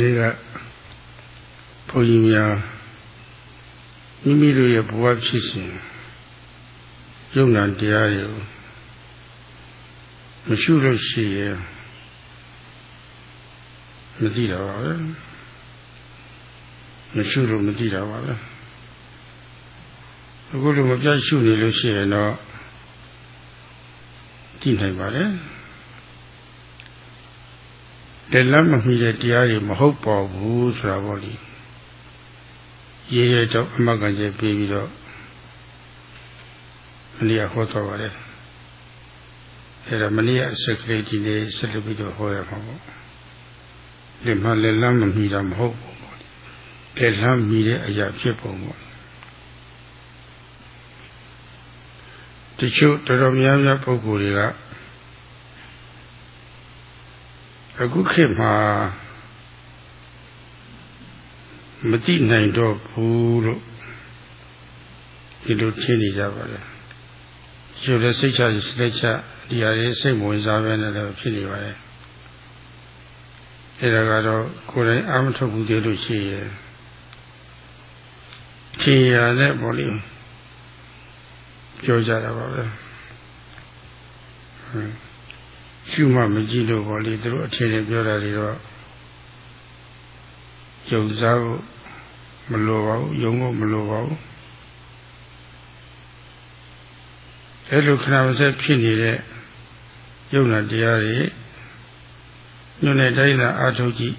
နေ့ကဘုန်းကြီးများမိမိတို့ရဲ့ဘဝဖြစ်စဉ်ယုံနာတရားတွေကိုမရှုလို့ရှိရင်မသိတော့ပါဘူးမရှုလို့မသိတော့ပါဘူးအခုလိုမပြတ်ရှုနေလို့ရှိရင်တော့သိနိုင်ပါလေ လက်လမ်းမမီတဲ့တရားတွေမဟုတ်ပါဘူးဆိုတာပေါ့လေရေရဲတော့အမကန်ကျပြေးပြီးတော့မနေ့ကဟောတော်ပါတယ်အဲ့ဒါမနေ့ကအစက်ကလေးဒီနေ့ဆက်လက်ပြီးတော့ဟောရမှာပေါ့ဒီမှာလက်လမ်းမမီတာမဟုတ်ဘူးပေါ့လက်လမ်းမီတဲ့အရာဖြစ်ပုံပေါ့တချို့တော်တော်များများပုဂ္ဂိုလ်တွေက အခုခေတ်မှာမတိနိုင်တော့ဘူးလို့ဒီလိုထင်နေကြပါလေကျိုးလည်းစိတ်ချစိတ်ချဒီဟာရေးစိတ်ဝင်စားပဲနဲ့လည်းဖြစ်နေပါလေအဲဒါကတော့ကိုယ်တိုင်အာမထုတ်ဘူးသေးလို့ရှိရဲ့ထင်ရတဲ့ပေါ့လေပြောကြတာပါပဲ ရှုမှမကြည့်လို့ပေါ့လေသူတို့အခြေအနေပြောတာတွေတော့ယုံစားဖို့မလိုပါဘူးယုံဖို့မလိုပါဘူးအဲလိုခဏမစက်ဖြစ်နေတဲ့ယုံနာတရားတွေညွန်တဲ့တိုင်းလာအာထုတ်ကြည့်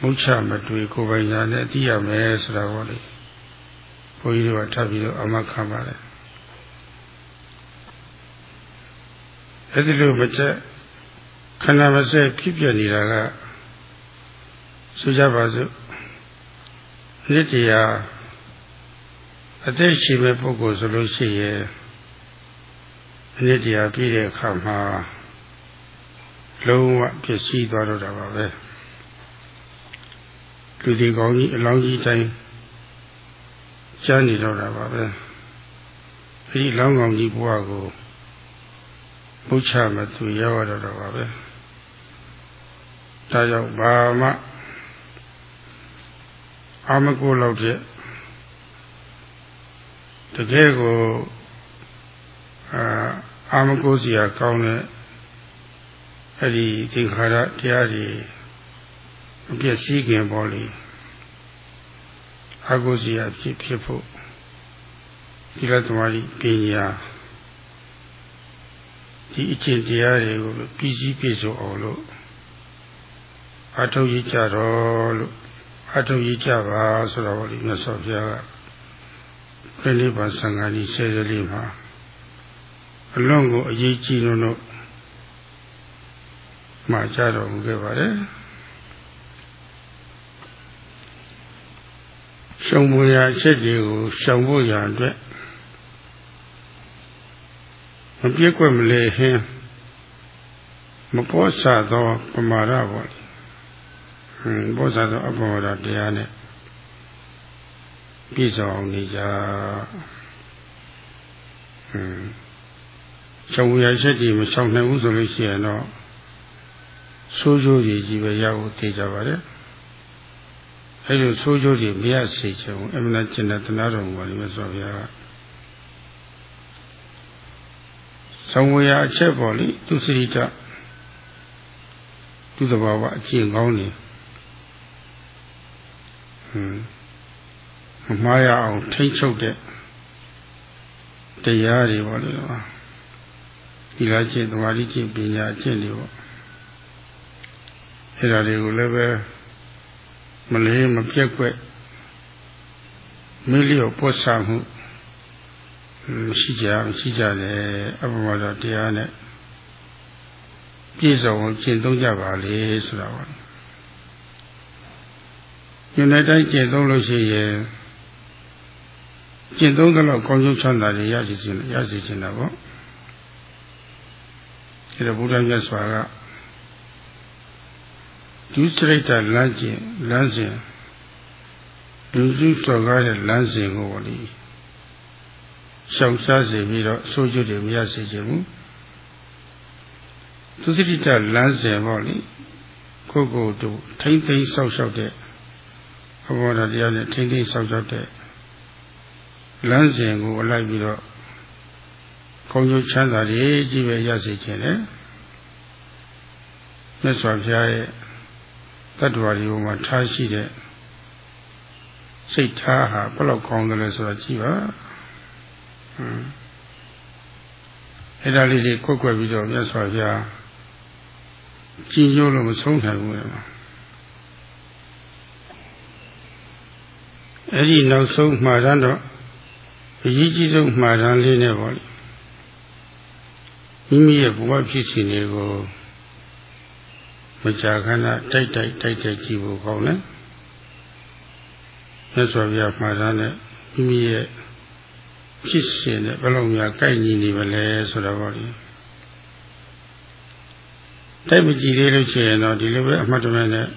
မုချမတွေ့ကိုယ်ပိုင်ညာနဲ့သိရမယ်ဆိုတာပေါ့လေဘုန်းကြီးတို့ကထပ်ပြီးတော့အမခံပါတ အဲ့ဒီလိုမချက်ခန္ဓာမစက်ဖြစ်ပြနေတာကဆိုကြပါစို့နိတ္တရာအသက်ရှိမဲ့ပုဂ္ဂိုလ်ဆိုလို့ရှိရင်နိတ္တရာပြည့်တဲ့အခါမှာလုံးဝပြည့်စည်သွားတော့တာပါပဲလူဒီကောင်းကြီးအလောင်းကြီးတိုင်းကြားနေတော့တာပါပဲအဲဒီလောင်းကောင်းကြီးဘဝကို ဘုချမသူရောက်ရတော့ပါပဲဒါကြောင့်ဘာမှအာမကိုလောက်တဲ့တကယ်ကိုအာအာမကိုစီယာကောင်းတဲ့အဲ့ဒီသင်္ခါရတရားတွေအပြည့်စည်းခင်ပေါ်လေအာကိုစီယာဖြစ်ဖြစ်ဖို့ဒီလသမารီပညာ ဒီအကျင့်တရားတွေကိုပြည်စည်းပြည့်စုံအောင်လို့အထောက်ရကြတော့လို့အထောက်ရကြပါဆိုတော့ဒီမြတ်စွာဘုရားကပြိဋိဘသံဃာကြီးဆယ်ရလေးမှာအလွန်ကိုအရေးကြီးလို့လို့မှာကြတော်မူခဲ့ပါတယ်ရှုံဖို့ရာအချက်တွေကိုရှောင်ဖို့ရာအတွက် မပြည့်ကွက်မလဲဟင်းမပေါ်ဆသောပမာဒပေါ့ဟင်းပေါ်ဆသောအပမာဒတရားနဲ့ပြည့်စုံအောင်နေကြဟင်းရှောင်ရချက်ဒီမရှောင်နိုင်ဘူးဆိုလို့ရှိရင်တော့ဆိုးကျိုးကြီးကြီးပဲရဖို့သိကြပါလေအဲလိုဆိုးကျိုးကြီးမရစေချင်ဘူးအမှန်ကျင်တဲ့တနာတော်မူပါလိမ့်မယ်ဆိုဗျာ ဆောင်ဝေယအချက်ပေါ်လေသူစရိတသူတဘာဝအကျင့်ကောင်းနေဟွန်းမမှားရအောင်ထိမ့်ချုပ်တဲ့တရားတွေပေါ့လေဒီလားကျင့်သမာဓိကျင့်ပညာကျင့်တွေပေါ့အဲ့ဒါတွေကိုလည်းပဲမလေးမပြက်ကွက်မိလျော့ပွတ်ဆမှုမ ရှိကြမရှိကြတယ်အပမတော်တရားနဲ့ပြည့်စုံကျင့်သုံးကြပါလေဆိုတာပါညနေတိုင်းကျင့်သုံးလို့ရှိရင်ကျင့်သုံးသလောက်ကောင်းကျိုးချမ်းသာတွေရရှိခြင်းရရှိခြင်းတော့ဗောဒီတော့ဘုရားမြတ်စွာကဒုစရိတ်တလမ်းကျင်လမ်းစဉ်လူစုစော်ကားတဲ့လမ်းစဉ်ကိုလေ ရှောင်ရှားစေပြီးတော့အဆိုးကျိုးတွေမရစေချင်ဘူးသူစိတ္တလမ်းစဉ်ပေါ့လေကိုယ့်ကိုယ်တို့ထိမ့်သိမ်းဆောက်ရှောက်တဲ့အဘောဓာတရားနဲ့ထိမ့်သိမ်းဆောက်ရှောက်တဲ့လမ်းစဉ်ကိုအလိုက်ပြီးတော့ကောင်းကျိုးချမ်းသာတွေကြီးပဲရစေခြင်းနဲ့မြတ်စွာဘုရားရဲ့တတ္တဝါတွေမှာထားရှိတဲ့စိတ်ထားဟာဘယ်လောက်ကောင်းတယ်လဲဆိုတာကြည့်ပါဟွန်း အဲ့ဒါလေးတွေကွက်ကွက်ပြီးတော့မြတ်စွာဘုရားကြည်ညိုလို့မဆုံးနိုင်ဘူးလေအဲ့ဒီနောက်ဆုံးမှာတော့အရေးကြီးဆုံးမှားတမ်းလေးနဲ့ပေါ့လေမိမိရဲ့ဘဝဖြစ်စဉ်တွေကိုမကြာခဏတိုက်တိုက်တိုက်တိုက်ကြည့်ဖို့ကောင်းတယ်မြတ်စွာဘုရားမှားတမ်းနဲ့မိမိရဲ့ ဖြစ်စဉ်နဲ့ဘယ်လိုများကိုက်ညီနေမလဲဆိုတော့ပေါ့လေတိုက်မကြည့်သေးလို့ရှိရင်တော့ဒီလိုပဲအမှတ်တမဲ့နဲ့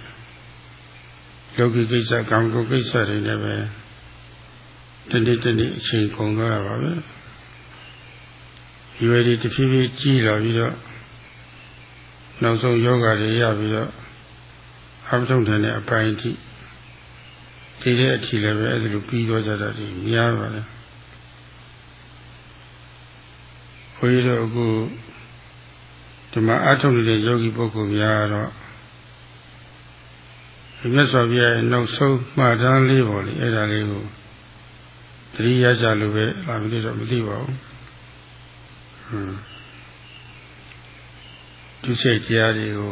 လောကီကိစ္စကံကုကိစ္စတွေနဲ့ပဲတနေ့တနေ့အချိန်ကုန်သွားတာပါပဲရွယ်ဒီတဖြည်းဖြည်းကြီးလာပြီးတော့နောက်ဆုံးယောဂတွေရပြီးတော့အပထုံထန်တဲ့အပိုင်းအထိဒီတဲ့အထိလည်းပဲအဲ့ဒါလိုပြီးသွားကြတာဒီများပါလေ ခွေးတို့အခုဒီမှာအထုံနေတဲ့ယောဂီပုဂ္ဂိုလ်များတော့မြတ်စွာဘုရားရဲ့နောက်ဆုံးမှတ်တမ်းလေးပေါ့လေအဲ့ဒါလေးကိုတတိယကြလို့ပဲလာမလို့တော့မသိပါဘူးဟွန်းဒီစိတ်တရားတွေကို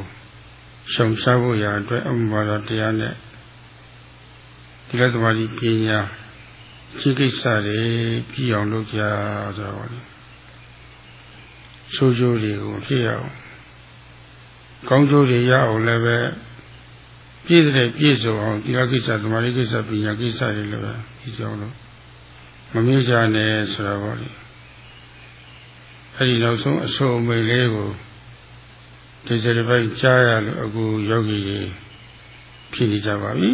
ရှောင်ရှားဖို့ရာအတွက်အမှန်ပါတော့တရားနဲ့ဒီလက်သမားကြီးပညာရှိကိစ္စတွေပြည်အောင်လုပ်ကြဆိုတော့ ဆိုးကျိုးတွေကိုဖြစ်အောင်ကောင်းကျိုးတွေရအောင်လည်းပဲပြည့်တဲ့ပြည့်စုံအောင်ဒီလကိစ္စသမာဓိကိစ္စပညာကိစ္စတွေလည်းပဲပြည့်စုံလို့မမေ့ကြနဲ့ဆိုတော့ဗောလေအဲဒီနောက်ဆုံးအဆိုအမိတ်လေးကိုဒီစရပိုက်ကြားရလို့အခုယောဂီကြီးဖြစ်နေကြပါပြီ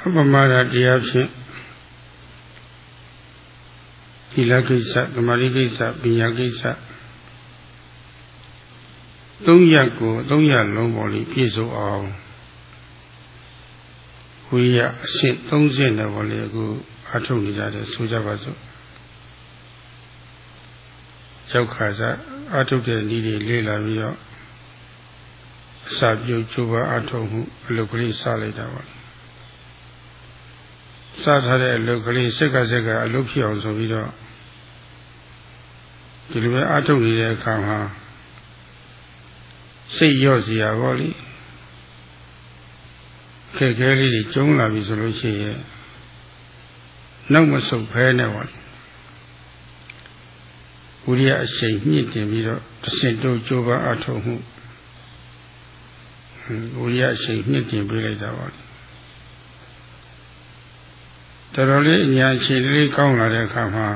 အပမရတရားဖြင့် ဒီလကိစ္စသမာဓိကိစ္စပညာကိစ္စသုံးရက်ကိုသုံးရက်လုံးပေါ်လေးပြည့်စုံအောင်ဝိရအရှင်း30နဲ့ပေါ့လေအခုအထုတ်နေကြတယ်ဆိုကြပါစို့ရောက်ခါစားအထုတ်တဲ့ဤတွေလေးလာပြီးတော့အစာပြုတ်ကျိုးပါအထုတ်မှုအလုပ်ကလေးစလိုက်တာပါ စထားတဲ့အလုပ်ကလေးစက်ကစက်ကအလုပ်ဖြစ်အောင်ဆိုပြီးတော့ဒီလိုပဲအထုတ်နေတဲ့အခါမှာစိတ်ရော့စီရပါလိမ့်ခက်ခဲလေးတွေကျုံလာပြီဆိုလို့ရှိရင်နောက်မဆုတ်ဖဲနဲ့ပါဝိရိယအရှိန်မြင့်တင်ပြီးတော့တစင်တို့ကြိုးပမ်းအထောက်မှုဝိရိယအရှိန်မြင့်တင်ပေးလိုက်တာပါ တော်တော်လေးအညာအရှိန်လေးကောင်းလာတဲ့အခါမှာ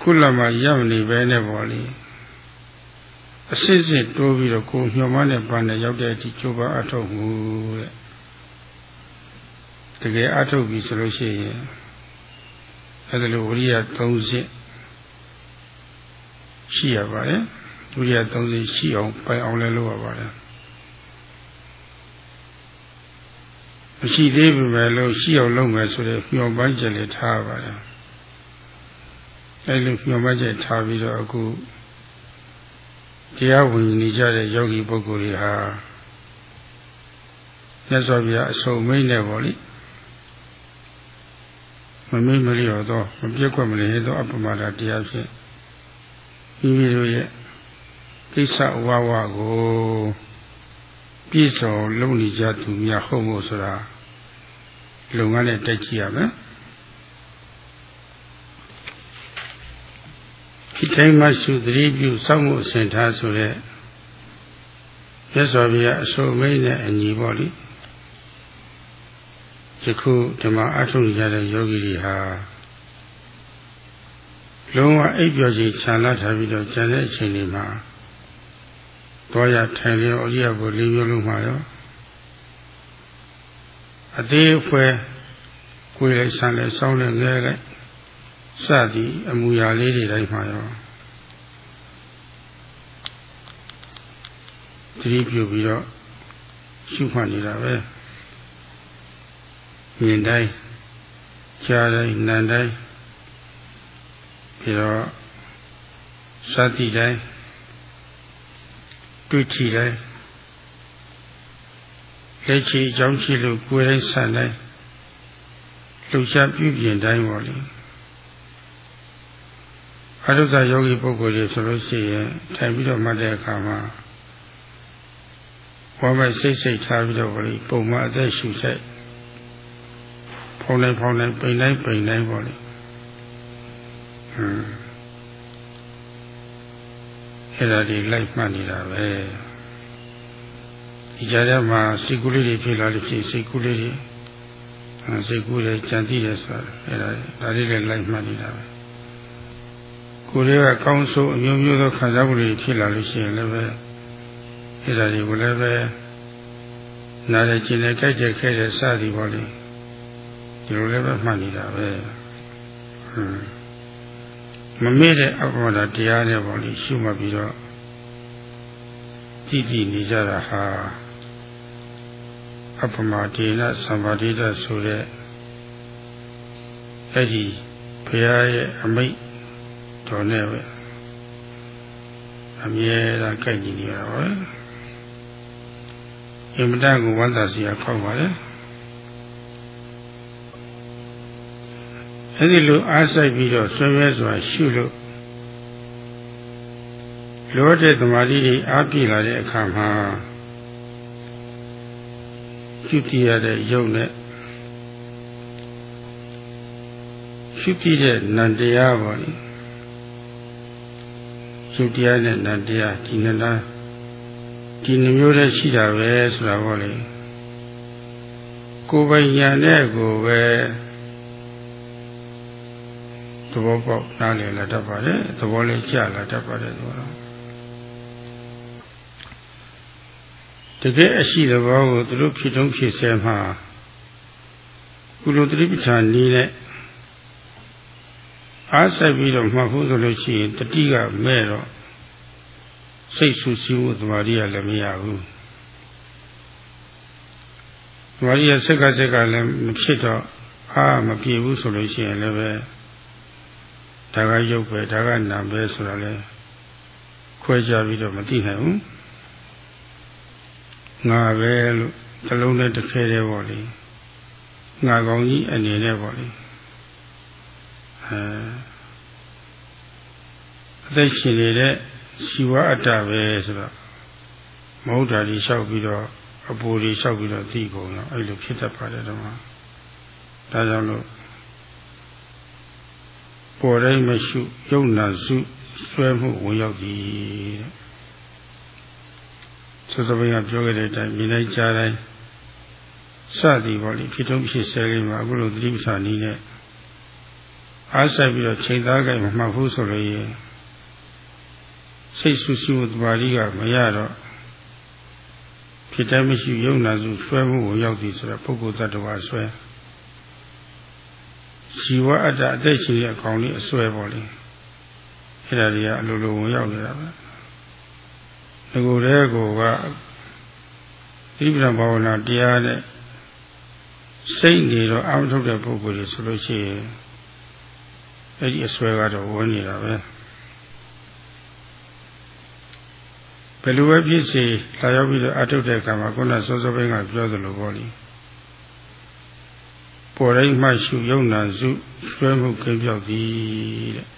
ခုလမှာရောက်နေပဲနဲ့ပေါ့လေအစစ်စစ်တိုးပြီးတော့ကိုညှော်မနဲ့ပန်းနဲ့ရောက်တဲ့အထိကျိုးပါအထုတ်မှုတဲ့တကယ်အထုတ်ပြီဆိုလို့ရှိရင်အဲဒါလိုဝိရိယ30ရှိရပါတယ်ဝိရိယ30ရှိအောင်ပိုင်အောင်လည်းလုပ်ရပါတယ် မရှိသေးပြီပဲလို့ရှိအောင်လုပ်မယ်ဆိုတဲ့ညှော်ပန်းချက်လေးထားပါတယ်အဲလိုညှော်ပန်းချက်ထားပြီးတော့အခုတရားဝင်နေကြတဲ့ယောဂီပုဂ္ဂိုလ်တွေဟာမြတ်စွာဘုရားအဆုံးမိတ်နဲ့ပေါ့လေမမိတ်မလျော်သောမပြည့်ကွက်မလျော်သောအပမဒါတရားဖြင့်မိမိတို့ရဲ့ကိစ္စဝဝကိုပြည့်စုံလုပ်နေကြသူများဟုတ်မို့ဆိုတာ လုပ်ငန်းနဲ့တိုက်ကြည့်ရမယ်ဒီတိုင်းမှရှုသတိပြုစောင့်မှုအစဉ်ထားဆိုတဲ့ရသော်ဘုရားအဆိုမိတ်နဲ့အညီပေါ့လေယခုဓမ္မအထုကြတဲ့ယောဂီတွေဟာလုံးဝအိပ်ပျော်ခြင်းခြံလာထားပြီးတော့ကျန်တဲ့အချိန်တွေမှာတော့ရထိုင်လျောအရိယဘုလေးမျိုးလုံးမှာရော အသေးအဖွဲကိုယ်လည်းဆံလည်းစောင်းလည်းငဲလိုက်စသည်အမူအရာလေးတွေတိုင်းမှာရောသတိပြုပြီးတော့ရှုမှတ်နေတာပဲမြင်တိုင်းကြားတိုင်းနားတိုင်းပြီးတော့စသည်တိုင်းတွေ့ချီတိုင်း လက်ချီအကြောင်းရှိလို့ကိုယ်တိုင်းဆန်တိုင်းလှူရှားပြုပြင်တိုင်းပေါ့လေအရုဇယောဂီပုဂ္ဂိုလ်တွေဆိုလို့ရှိရင်ထိုင်ပြီးတော့မှတ်တဲ့အခါမှာဝမ်းမိုက်စိတ်စိတ်ထားပြီးတော့ပေါ့လေပုံမှန်အသက်ရှူဆိုင်ဖောင်းတိုင်းဖောင်းတိုင်းပိန်တိုင်းပိန်တိုင်းပေါ့လေဟွန်းအဲ့ဒါဒီလိုက်မှတ်နေတာပဲ ဒီကြားထဲမှာစိတ်ကူးလေးတွေဖြစ်လာလို့ရှိရင်စိတ်ကူးလေးတွေစိတ်ကူးတွေကြံသိတယ်ဆိုတာအဲ့ဒါဒါလေးလည်းလိုက်မှတ်နေတာပဲကိုယ်တွေကကောင်းဆိုးအမျိုးမျိုးသောခံစားမှုတွေဖြစ်လာလို့ရှိရင်လည်းပဲအဲ့ဒါတွေကိုလည်းပဲနားရကျင်နဲ့ကြိုက်ကြခဲတဲ့စသည်ပေါ့လေဒီလိုလည်းပဲမှတ်နေတာပဲဟွန်းမမေ့တဲ့အဘောဓာတရားနဲ့ပေါ့လေရှုမှတ်ပြီးတော့ကြည်ကြည်နေကြတာဟာ အပမဒေနသံပါတိတဆိုတဲ့အဲ့ဒီဘုရားရဲ့အမိတ်တော်နဲ့ပဲအမြဲတမ်းကြိုက်ကြည့်နေရတာပဲအင်မတန်ကိုဝမ်းသာစရာခေါက်ပါလေအဲဒီလိုအားစိုက်ပြီးတော့ဆွေးမြဲစွာရှုလို့လောတဲ့သမာဓိတွေအားပြည့်လာတဲ့အခါမှာ ရှုတည်ရတဲ့ယုံနဲ့ရှုတည်တဲ့နံတရားပါလေရှုတရားနဲ့နံတရားဒီနှစ်လားဒီနှမျိုးတည်းရှိတာပဲဆိုတာပေါ့လေကိုယ်ပိုင်ညာနဲ့ကိုပဲသဘောပေါက်နားလည်လာတတ်ပါတယ်သဘောလေးကျလာတတ်ပါတယ်ဆိုတော့ တကယ်အရှိသဘောကိုသူတို့ဖြစ်ထုံးဖြစ်ဆဲမှာကုလိုတိပဋ္ဌာန်နည်းနဲ့အားဆိုင်ပြီးတော့မှတ်ဖို့ဆိုလို့ရှိရင်တတိကမဲ့တော့စိတ်ဆူဆီးမှုသမာဓိကလည်းမရဘူးသမာဓိကစက်ကစက်ကလည်းမဖြစ်တော့အားမပြေဘူးဆိုလို့ရှိရင်လည်းပဲဒါကရုပ်ပဲဒါကနာပဲဆိုတာလည်းခွဲခြားပြီးတော့မသိနိုင်ဘူး ငါပဲလို့သလုံးနဲ့တစ်ခဲတည်းပေါ့လေငါကောင်းကြီးအနေနဲ့ပေါ့လေအဲအသက်ရှင်နေတဲ့ရှိဝအတ္တပဲဆိုတော့မဟုတ်တာဒီလျှောက်ပြီးတော့အပူတွေလျှောက်ပြီးတော့သိကုန်တော့အဲ့လိုဖြစ်တတ်ပါတယ်တော့ဒါကြောင့်လို့ပေါ်တိုင်းမရှိယုံနာစုဆွဲမှုဝင်ရောက်သည်တဲ့ သုသပိကပြောခဲ့တဲ့အတိုင်းမြင်လိုက်ကြားတိုင်းစသည်ပေါ့လေဖြစ်ထုံးဖြစ်ဆဲလေးမှာအခုလိုသတိပ္ပာနည်းနဲ့အားဆိုင်ပြီးတော့ချိန်သားကြိုင်မမှတ်ဘူးဆိုလို့ရင်စိတ်ဆူဆူတပါးကြီးကမရတော့ဖြစ်တယ်မရှိယုံနာစုဆွဲမှုကိုရောက်သည်ဆိုတော့ပုဂ္ဂိုလ်တ attva ဆွဲဇီဝအတ္တအသက်ရှင်ရဲ့အကောင်လေးအဆွဲပေါ်လေအဲ့ဒါတွေကအလိုလိုဝင်ရောက်နေတာပဲ ဒီကိုယ်တည်းကိုကဣဗ္ဗံဘာဝနာတရားနဲ့စိတ်နေတော့အာမထုတ်တဲ့ပုဂ္ဂိုလ်တွေဆိုလို့ရှိရင်အဲ့ဒီအဆွဲကတော့ဝင်နေတာပဲဘယ်လိုပဲဖြစ်စေလာရောက်ပြီးတော့အထုတ်တဲ့အခါမှာခုနစောစောပိုင်းကပြောသလိုပေါ့လေပေါ်တိုင်းမှရှုယုံနာစုဆွဲမှုကင်းပြောက်သည်တဲ့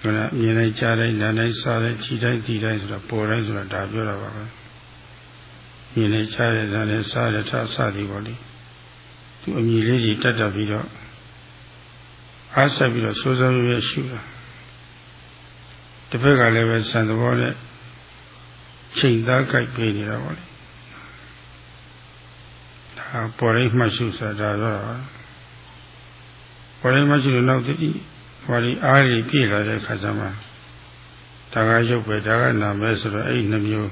ခုနမြင်တိုင်းကြားတိုင်းနားတိုင်းစားတိုင်းခြိတိုင်းဒီတိုင်းဆိုတော့ပေါ်တိုင်းဆိုတော့ဒါပြောတာပါပဲမြင်တိုင်းကြားတိုင်းနားတိုင်းစားတိုင်းထားစသည်ပေါ့လေသူအမြင်လေးကြီးတက်တက်ပြီးတော့အားဆက်ပြီးတော့စိုးစိုးရွရွရှုတာတစ်ဖက်ကလည်းပဲစံသဘောနဲ့ချိန်သားကြိုက်ပေးနေတာပေါ့လေဒါပေါ်ရိမှတ်ရှုဆိုတာတော့ပေါ်ရိမှတ်ရှုလို့နောက်တတိ ဟောဒီအားကြီးပြည့်လာတဲ့ခါကျမှဒါကရုပ်ပဲဒါကနာမဲဆိုတော့အဲ့ဒီနှမျိုး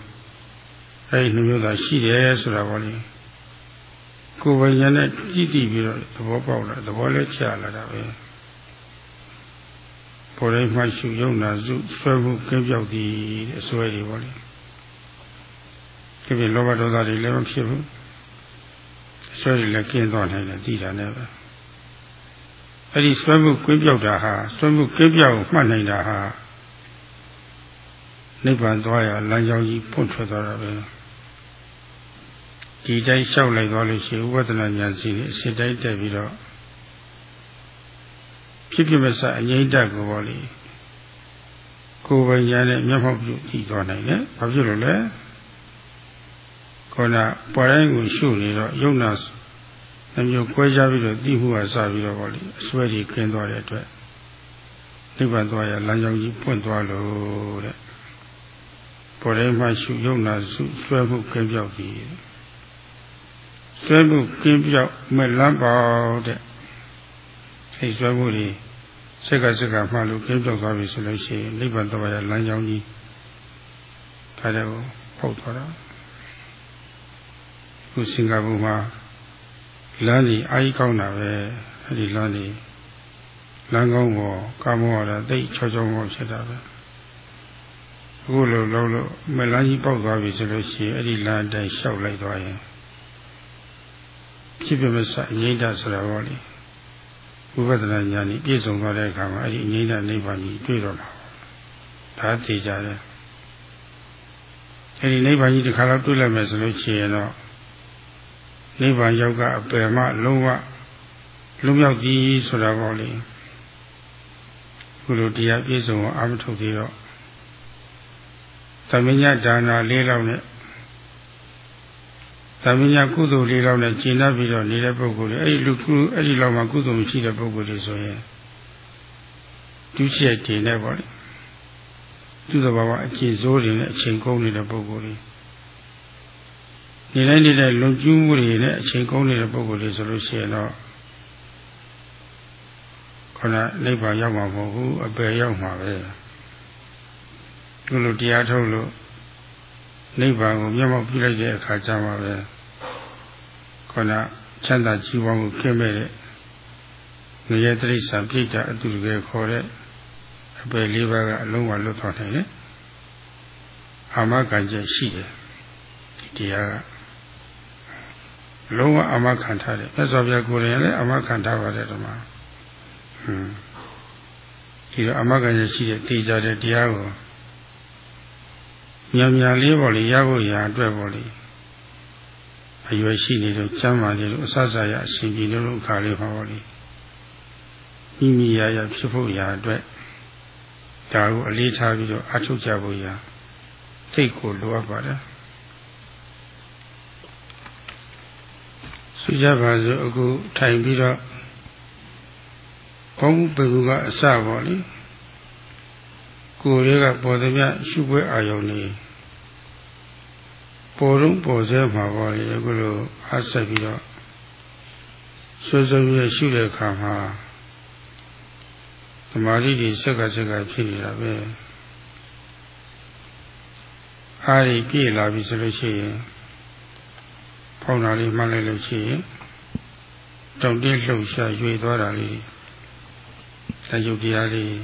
အဲ့ဒီနှမျိုးသာရှိတယ်ဆိုတာပေါ့လေကိုယ်ပညာနဲ့ကြည့်တည်ပြီးတော့သဘောပေါက်လာသဘောလဲချလာတာပဲပေါ်တိုင်းမှရှုယုံနာစုဆွဲမှုကင်းပြောက်သည်အစွဲတွေပေါ့လေဒီပြင်လောဘဒေါသတွေလည်းမဖြစ်ဘူးဆွဲတွေလည်းကျင်းသွားနိုင်တယ်သိတာနဲ့ပဲ အဲ့ဒီဆွဲမှုကွင်းပြောက်တာဟာဆွဲမှုကင်းပြောက်မှတ်နိုင်တာဟာနိဗ္ဗာန်သွားရလမ်းကြောင်းကြီးဖွင့်ထွက်သွားတာပဲဒီတိုင်းလျှောက်လိုက်သွားလို့ရှိရင်ဥပဒနာဉာဏ်စီအစစ်တိုင်းတက်ပြီးတော့ဖြစ်ဖြစ်မစအငိမ့်တက်ကိုပေါ့လေကိုယ်ပိုင်ဉာဏ်နဲ့မျက်မှောက်ပြုကြည့်သွားနိုင်တယ်ဘာဖြစ်လို့လဲခေါဏပေါ်တိုင်းကိုရှုနေတော့ယုံနာအ မျိုးကွဲကြပြီးတော့သိမှုကစပြီးတော့ပေါ့လေအစွဲကြီးခင်းသွားတဲ့အတွက်နိဗ္ဗာန်သွားရလမ်းကြောင်းကြီးပွင့်သွားလို့တဲ့ပေါ်တိုင်းမှာရှုယုံနာစုဆွဲမှုခင်းပြောက်ပြီးဆွဲမှုခင်းပြောက်မဲ့လမ်းပေါတဲ့အဲဒီဆွဲမှုတွေစက်ကစက်ကမှလို့ခင်းပြောက်သွားပြီဆိုလို့ရှိရင်နိဗ္ဗာန်သွားရလမ်းကြောင်းကြီးဒါတဲ့ကိုဖောက်သွားတော့ခုစင်ကာပူမှာ လမ်းကြီးအားကြီးကောင်းတာပဲအဲ့ဒီလမ်းကြီးလမ်းကောင်းပေါ်ကာမောရတာတိတ်ချောချောမောဖြစ်တာပဲအခုလိုလုံးလို့မလမ်းကြီးပေါက်သွားပြီဆိုလို့ရှိရင်အဲ့ဒီလမ်းအတိုင်းလျှောက်လိုက်သွားရင်ဖြစ်ပြမစအငိမ့်တဆိုတာဟောလေဝိပဿနာဉာဏ်ကြီးပြည့်စုံသွားတဲ့အခါမှာအဲ့ဒီအငိမ့်တနိဗ္ဗာန်ကြီးတွေ့တော့မှာဒါသိကြတယ်အဲ့ဒီနိဗ္ဗာန်ကြီးတစ်ခါတော့တွေ့လိုက်မယ်ဆိုလို့ရှိရင်တော့ နိဗ္ဗာန်ရောက်ကအပယ်မှလုံးဝလုံးမြောက်သည်ဆိုတာပေါ့လေခုလိုတရားပြည့်စုံအောင်အာမထုတ်သေးတော့သမညာဒါနာလေးလောက်နဲ့သမညာကုသိုလ်လေးလောက်နဲ့ကျင့်တတ်ပြီးတော့နေတဲ့ပုဂ္ဂိုလ်တွေအဲ့ဒီလူကုအဲ့ဒီလောက်မှကုသိုလ်မရှိတဲ့ပုဂ္ဂိုလ်တွေဆိုရင်ဒုစရိုက်တင်နေပါလေသူသဘာဝအကျင့်စိုးတွေနဲ့အချိန်ကုန်နေတဲ့ပုဂ္ဂိုလ်တွေ နေတိုင်းနေတဲ့လုံကျူးမှုတွေနဲ့အချိန်ကုန်နေတဲ့ပုဂ္ဂိုလ်တွေဆိုလို့ရှိရင်တော့ခဏနိဗ္ဗာန်ရောက်မှာမဟုတ်ဘူးအပယ်ရောက်မှာပဲခုလိုတရားထုတ်လို့နိဗ္ဗာန်ကိုမျက်မှောက်ပြုလိုက်တဲ့အခါကျမှပဲခဏချမ်းသာကြီးပွားမှုခင်းမဲ့တဲ့ငရဲတိရစ္ဆာန်ပြိတ္တာအတူတကယ်ခေါ်တဲ့အပယ်လေးပါးကအလုံးဝလွတ်သွားနိုင်တယ်အာမခံချက်ရှိတယ်ဒီတရားက လုံးဝအမခံထားတယ်မြတ်စွာဘုရားကိုယ်တိုင်လည်းအမခံထားပါတယ်ဓမ္မဟွန်းဒီတော့အမခံရရှိတဲ့တေကြတဲ့တရားကိုမြန်မြန်လေးပေါ့လေရဖို့ရာအတွက်ပေါ့လေအရွယ်ရှိနေတော့ကျမ်းမာနေလို့အဆဆရအရှင်ကြီးလို့ခါလေးပါပေါ့လေမိမိရရဖြစ်ဖို့ရာအတွက်ဒါကိုအလေးထားပြီးတော့အထုတ်ကြဖို့ရာစိတ်ကိုလိုအပ်ပါတယ် ဆိုကြပါစို့အခုထိုင်ပြီးတော့ကောင်းမှုပေကူကအစပေါ့လေကိုယ်လေးကပေါ်သည်မြရှုပွဲအာယုန်နေပေါ်တော့ပေါ်စေမှာပေါ့လေအခုလိုအားဆက်ပြီးတော့ဆွဆွရရှုတဲ့အခါမှာသမာဓိတွေစက်ကစက်ကဖြစ်နေတာပဲအားကြီးပြည့်လာပြီဆိုလို့ရှိရင် ဖောင်းတာလေးမှတ်လိုက်လို့ရှိရင်တောင့်တင်းလှုပ်ရှားရွေသွားတာလေးတန်ရုပ်တရားလေး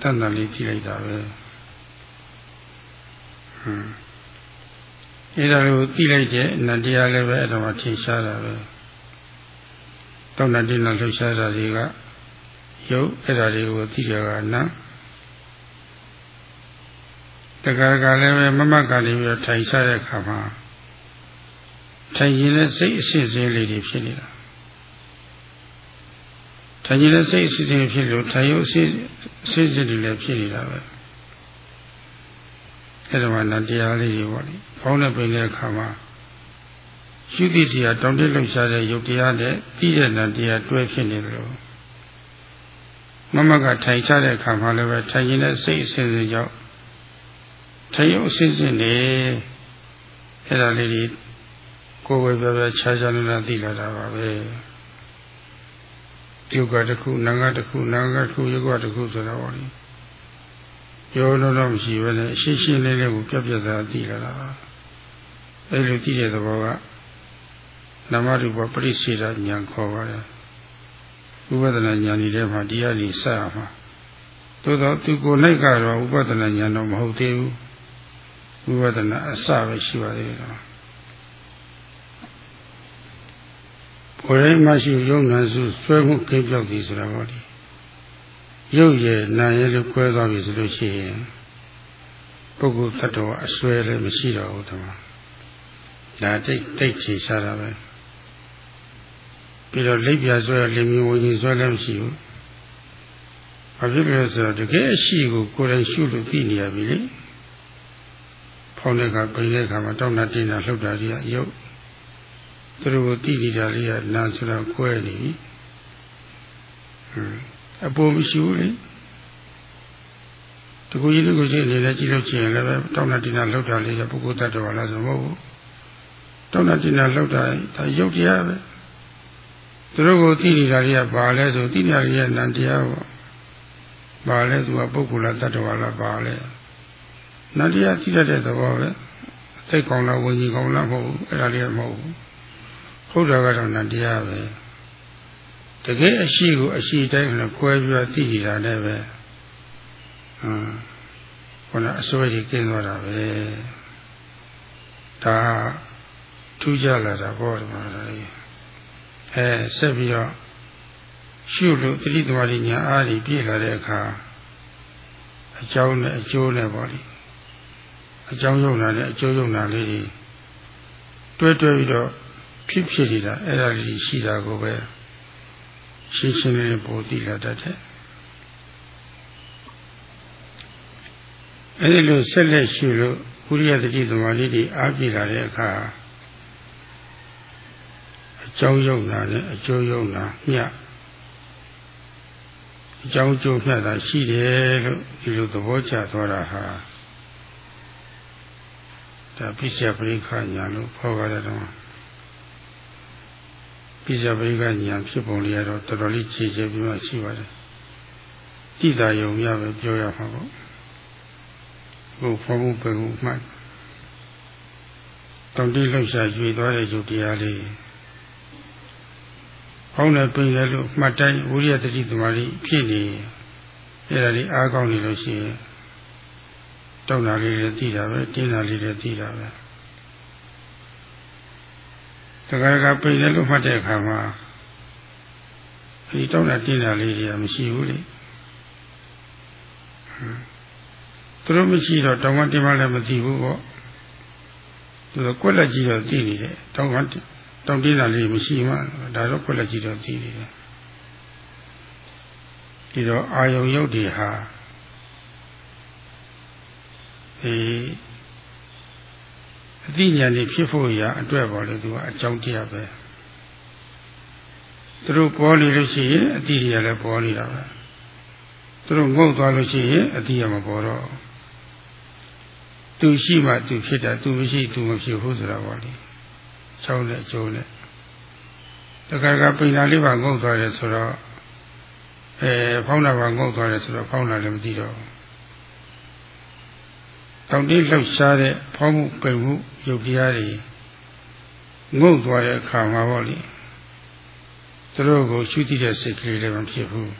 တန်တန်လေးကြည့်လိုက်တာပဲဟွန်းအဲဒါကိုကြည့်လိုက်တဲ့နတ်တရားလည်းပဲအဲ့တော့မှထင်ရှားတာပဲတောင့်တတင်းလှုပ်ရှားတာတွေကရုပ်အဲ့ဒါတွေကိုသိကြတာနာတခါကလည်းပဲမမကလည်းပြီးတော့ထိုင်ရှားတဲ့အခါမှာ ထိုင်ရင်လည်းစိတ်အစစ်စင်းလေးတွေဖြစ်နေတာထိုင်ရင်လည်းစိတ်အစစ်စင်းဖြစ်လို့ထိုင်ရုပ်အစစ်အစစ်စင်းတွေလည်းဖြစ်နေတာပဲအဲ့ဒါမှနတရားလေးတွေပေါ့လေဖောင်းတဲ့ပင်တဲ့အခါမှာရှုတိတရားတောင်းတလှုပ်ရှားတဲ့ယုတ်တရားနဲ့သိတဲ့နတရားတွဲဖြစ်နေတယ်လို့မမကထိုင်ချတဲ့အခါမှာလည်းပဲထိုင်ရင်လည်းစိတ်အစစ်စင်းကြောင့်ထိုင်ရုပ်အစစ်စင်းတွေအဲ့ဒါလေးတွေ ကိုယ်ပဲပြပြခြားခြားနာသိလာတာပါပဲယုတ်ကတစ်ခုနာငါတစ်ခုနာငါတစ်ခုယုတ်ကတစ်ခုဆိုတာပေါ့လေပြောလို့တော့မရှိဘဲနဲ့ရှင်းရှင်းလေးလေးကိုပြပြသာသိလာတာပါအဲလိုကြည့်တဲ့သဘောကနမရူပပရိစေဒဉာဏ်ခေါ်ပါတယ်ဥပဒနာဉာဏ်ဤထဲမှာတရားကြီးစရမှာသို့တော့သူကိုယ်လိုက်ကတော့ဥပဒနာဉာဏ်တော့မဟုတ်သေးဘူးဝိပဿနာအစပဲရှိပါသေးတယ် ဘောရိမရှိယုံနာစုဆွဲမှုကိပြောက်သည်ဆိုတာဟောဒီရုပ်ရည်နာရည်လို့꿰သွားပြီဆိုလို့ရှိရင်ပုဂ္ဂိုလ်တ attva အစွဲလည်းမရှိတော့ဘူးတမဒါတိတ်တိတ်ချေရှားတာပဲပြီးတော့လက်ပြဆွဲလင်မျိုးဝิญဉ်ဆွဲလည်းမရှိဘူးဘာဖြစ်လို့လဲဆိုတော့တကယ်အရှိကိုကိုယ်တိုင်ရှုလို့သိနေရပြီလေဖောင်းတဲ့ကပိန်တဲ့ခါမှာတောင်းတာတင်းတာလှုပ်တာကြီးကရုပ် သူတို့ကိုသိနေတာလေးကနာဆိုတော့꿰နေပြီအပေါ်မရှိဘူးလေတကူကြီးတကူကြီးအနေနဲ့ကြည့်လို့ရှိရင်လည်းတောင်းတာတင်းတာလှုပ်တာလေးကပုဂ္ဂိုလ်တ attva လားဆိုမဟုတ်ဘူးတောင်းတာတင်းတာလှုပ်တာဒါရုပ်တရားပဲသူတို့ကိုသိနေတာလေးကဘာလဲဆိုသိနေတာလေးကနံတရားပေါ့ဘာလဲသူကပုဂ္ဂိုလ်လားတ attva လားဘာလဲနန္တရားသိတတ်တဲ့သဘောပဲသိကောင်းလားဝิญဉ်ကောင်းလားမဟုတ်ဘူးအဲ့ဒါလေးကမဟုတ်ဘူး ဟုတ်တာကတော့နန္တရားပဲတကယ်အရှိကိုအရှိတိုင်းကကွဲပြီးသိနေတာလည်းပဲဟမ်ခုနအစွဲကြီးကျင်းသွားတာပဲဒါထူးကြလာတာပေါ့ဒီမှာလေအဲဆက်ပြီးတော့ရှုလို့တတိသမารညာအားကြီးပြည့်လာတဲ့အခါအကြောင်းနဲ့အကျိုးနဲ့ပေါ့လေအကြောင်းယုံနာနဲ့အကျိုးယုံနာလေးတွေတွဲတွဲပြီးတော့ ဖြစ်ဖြစ်နေတာအဲ့ဒါလေးရှိတာကိုပဲရှင်းရှင်းလင်းလင်းပိုသိလာတတ်တယ်အဲ့ဒီလိုဆက်လက်ရှုလို့ကုရိယတတိသမာဓိတွေအားပြလာတဲ့အခါအကြောင်းယုံနာနဲ့အကျိုးယုံနာမျှအကြောင်းကျိုးမျှတာရှိတယ်လို့ဒီလိုသဘောကျသွားတာဟာဒါပိစ္ဆပရိခညာလို့ခေါ်ကြတယ်တော့ ပိစ္ဆပရိခညာဖြစ်ပုံလေးကတော့တော်တော်လေးခြေခြေပြီးမှရှိပါတယ်တိတာယုံရပဲပြောရမှာပေါ့ဘုဖောမှုပေမှုမှတ်တောင်တိလှရှာရွေသွားတဲ့ယုတ်တရားလေးဟောင်းနဲ့ပြင်ရလို့မှတ်တိုင်းဝိရိယတတိသမารိဖြစ်နေအဲ့ဒါလေးအားကောင်းနေလို့ရှိရင်တောက်တာလေးလည်းသိတာပဲတင်းတာလေးလည်းသိတာပဲ တခါတခါပိတ်တယ်လို့မှတ်တဲ့အခါမှာဒီတောက်တာတင်းတာလေးတွေကမရှိဘူးလေသူတို့မရှိတော့တောင်ကတင်းမလည်းမသိဘူးပေါ့သူကကွက်လက်ကြီးတော့သိနေတယ်တောင်ကတောင်တင်းတာလေးမရှိမှဒါတော့ကွက်လက်ကြီးတော့သိနေတယ်ဒီတော့အာယုံရုပ်တွေဟာဒီ အသိဉာဏ်တွေဖြစ်ဖို့ရာအတွက်ပေါ်လေသူကအကြောင်းတရားပဲသူတို့ပေါ်နေလို့ရှိရင်အတိရလည်းပေါ်နေတာပဲသူတို့ငုတ်သွားလို့ရှိရင်အတိရမပေါ်တော့သူရှိမှသူဖြစ်တာသူမရှိသူမဖြစ်ဘူးဆိုတာပေါ့လေချောင်းနဲ့အကျိုးနဲ့တခါကပိန်နာလေးပါငုတ်သွားတယ်ဆိုတော့အဲဖောင်းတာပါငုတ်သွားတယ်ဆိုတော့ဖောင်းတာလည်းမသိတော့ဘူး တောင်တိလှုပ်ရှားတဲ့ဖောင်းမှုပိန်မှုရုပ်တရားတွေငုံသွားတဲ့အခါမှာပေါ့လေသူတို့ကိုရှုသိတဲ့စိတ်ကလေးလည်းမဖြစ်ဘူး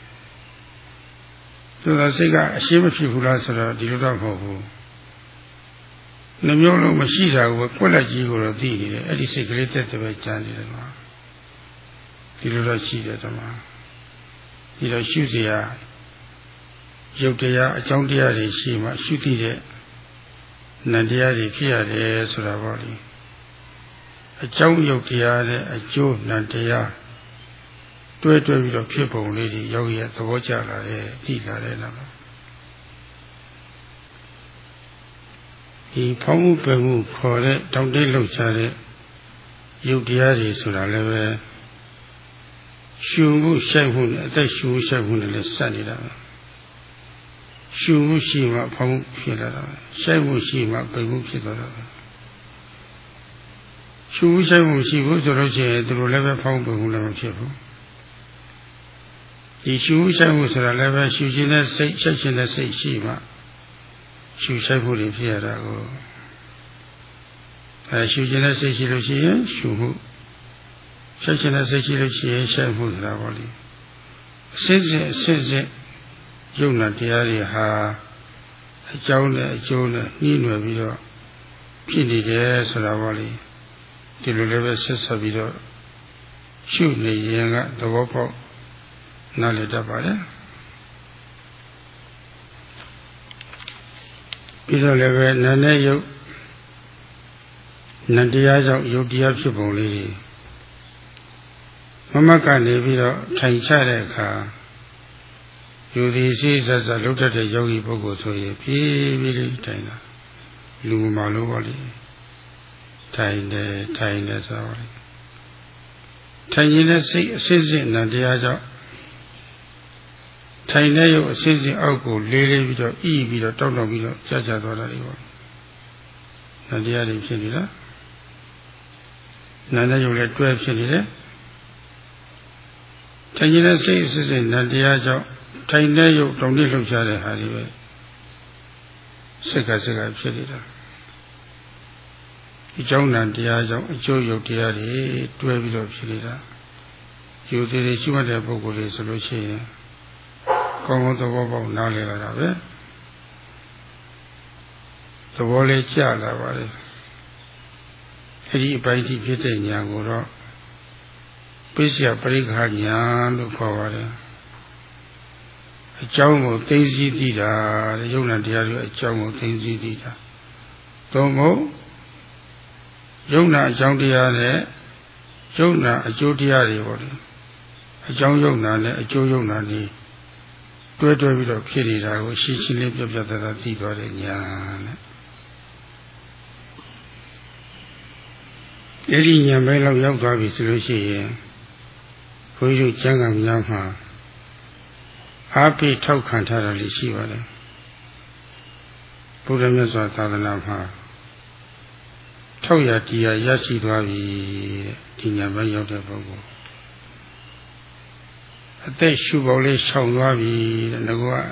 သူကစိတ်ကအရှင်းမဖြစ်ဘူးလားဆိုတော့ဒီလိုတော့မဟုတ်ဘူးနှမျိုးလုံးမရှိတာကိုကွက်လက်ကြီးကိုတော့သိနေတယ်အဲ့ဒီစိတ်ကလေးတက်တဲ့ပဲကြားနေတယ်မှာဒီလိုတော့ရှိတယ်တမဒီတော့ရှုစရာရုပ်တရားအကြောင်းတရားတွေရှိမှရှုသိတဲ့ နတရားတွေဖြစ်ရတယ်ဆိုတာပေါ့လေအကြောင်းယုတ်တရားနဲ့အကျိုးနတရားတွဲတွဲပြီးတော့ဖြစ်ပုံလေးတွေယောဂီရဲ့သဘောကျလာတယ်သိလာတယ်နော်ဒီဖောင်းမှုပယ်မှုခေါ်တဲ့တောင့်တလှုပ်ရှားတဲ့ယုတ်တရားတွေဆိုတာလည်းပဲရှုမှုရှိုက်မှုနဲ့အသက်ရှုမှုရှိုက်မှုနဲ့လည်းစက်နေတာပဲ ရှုမှုရှိမှဖောင်းဖြစ်လာတာရှိုက်မှုရှိမှပိန်မှုဖြစ်သွားတာရှုမှုရှိုက်မှုရှိဘူးဆိုလို့ရှိရင်သူတို့လည်းပဲဖောင်းပိန်မှုလည်းမဖြစ်ဘူးဒီရှုမှုရှိုက်မှုဆိုတာလည်းပဲရှုခြင်းနဲ့စိတ်ရှိုက်ခြင်းနဲ့စိတ်ရှိမှရှုရှိုက်မှုတွေဖြစ်ရတာကိုအဲရှုခြင်းနဲ့စိတ်ရှိလို့ရှိရင်ရှုမှုရှိုက်ခြင်းနဲ့စိတ်ရှိလို့ရှိရင်ရှိုက်မှုဆိုတာပေါ့လေအစစ်စစ်အစစ်စစ် ယုံနာတရားတွေဟာအကြောင်းနဲ့အကျိုးနဲ့နှီးနွယ်ပြီးတော့ဖြစ်နေတယ်ဆိုတာပေါ့လေဒီလိုလည်းပဲဆက်ဆက်ပြီးတော့ရှုနေရင်ကသဘောပေါက်နားလည်တတ်ပါတယ်ပြီးတော့လည်းပဲနာနဲ့ယုတ်နတရားကြောင့်ယုတ်တရားဖြစ်ပုံလေးတွေမမကနေပြီးတော့ထိုင်ချတဲ့အခါ ယူသည်စိစစလုတ်တတ်တဲ့ယောဂီပုဂ္ဂိုလ်ဆိုရင်ဖြည်းဖြည်းလေးထိုင်တာလူမလို့ပါလေထိုင်တယ်ထိုင်တယ်ဆိုတော့ထိုင်ရင်လည်းစိတ်အစစ်စစ်နတရားကြောင့်ထိုင်တဲ့ရုပ်အစစ်စစ်အောက်ကိုလေးလေးပြီးတော့ဤပြီးတော့တောက်တောက်ပြီးတော့ကြာကြာသွားတာတွေပေါ့နတရားတွေဖြစ်နေတာနာတဲ့ရုပ်လည်းတွဲဖြစ်နေတယ်ထိုင်ရင်လည်းစိတ်အစစ်စစ်နတရားကြောင့် ထိုင်တဲ့ရုပ်တုံနဲ့လှုပ်ရှားတဲ့ဟာတွေပဲစိတ်ကစိတ်ကဖြစ်နေတာဒီကြောင့်နံတရားကြောင့်အကျိုးရုပ်တရားတွေတွဲပြီးတော့ဖြစ်နေတာယူသေးသေးရှိမှတ်တဲ့ပုဂ္ဂိုလ်တွေဆိုလို့ရှိရင်ကောင်းကောင်းသဘောပေါက်နားလည်လာတာပဲသဘောလေးကျလာပါလေအဲ့ဒီအပိုင်းကြီးဖြစ်တဲ့ညာကိုတော့ပိစ္ဆယပရိက္ခညာလို့ခေါ်ပါတယ် အကြောင်းကိုသိသိသိတာတဲ့ယုံနာတရားတွေအကြောင်းကိုသိသိသိတာသို့မဟုတ်ယုံနာအကြောင်းတရားနဲ့ယုံနာအကျိုးတရားတွေပေါ့လေအကြောင်းယုံနာနဲ့အကျိုးယုံနာတွေတွဲတွဲပြီးတော့ဖြစ်နေတာကိုရှင်းရှင်းလေးပြပြတတ်တာသိသွားတယ်ညာနဲ့အဲ့ဒီညာပဲလောက်ရောက်သွားပြီဆိုလို့ရှိရင်ဘုန်းကြီးကျမ်းဂန်များမှာ အားပိထောက်ခံထားတာလေးရှိပါတယ်ဘုရားမြတ်စွာသာသနာမှာထောက်ရတရားရရှိသွားပြီတဲ့ဒီညာဘက်ရောက်တဲ့ပုဂ္ဂိုလ်အသက်ရှုပေါလေးရှောင်သွားပြီတဲ့ငကောက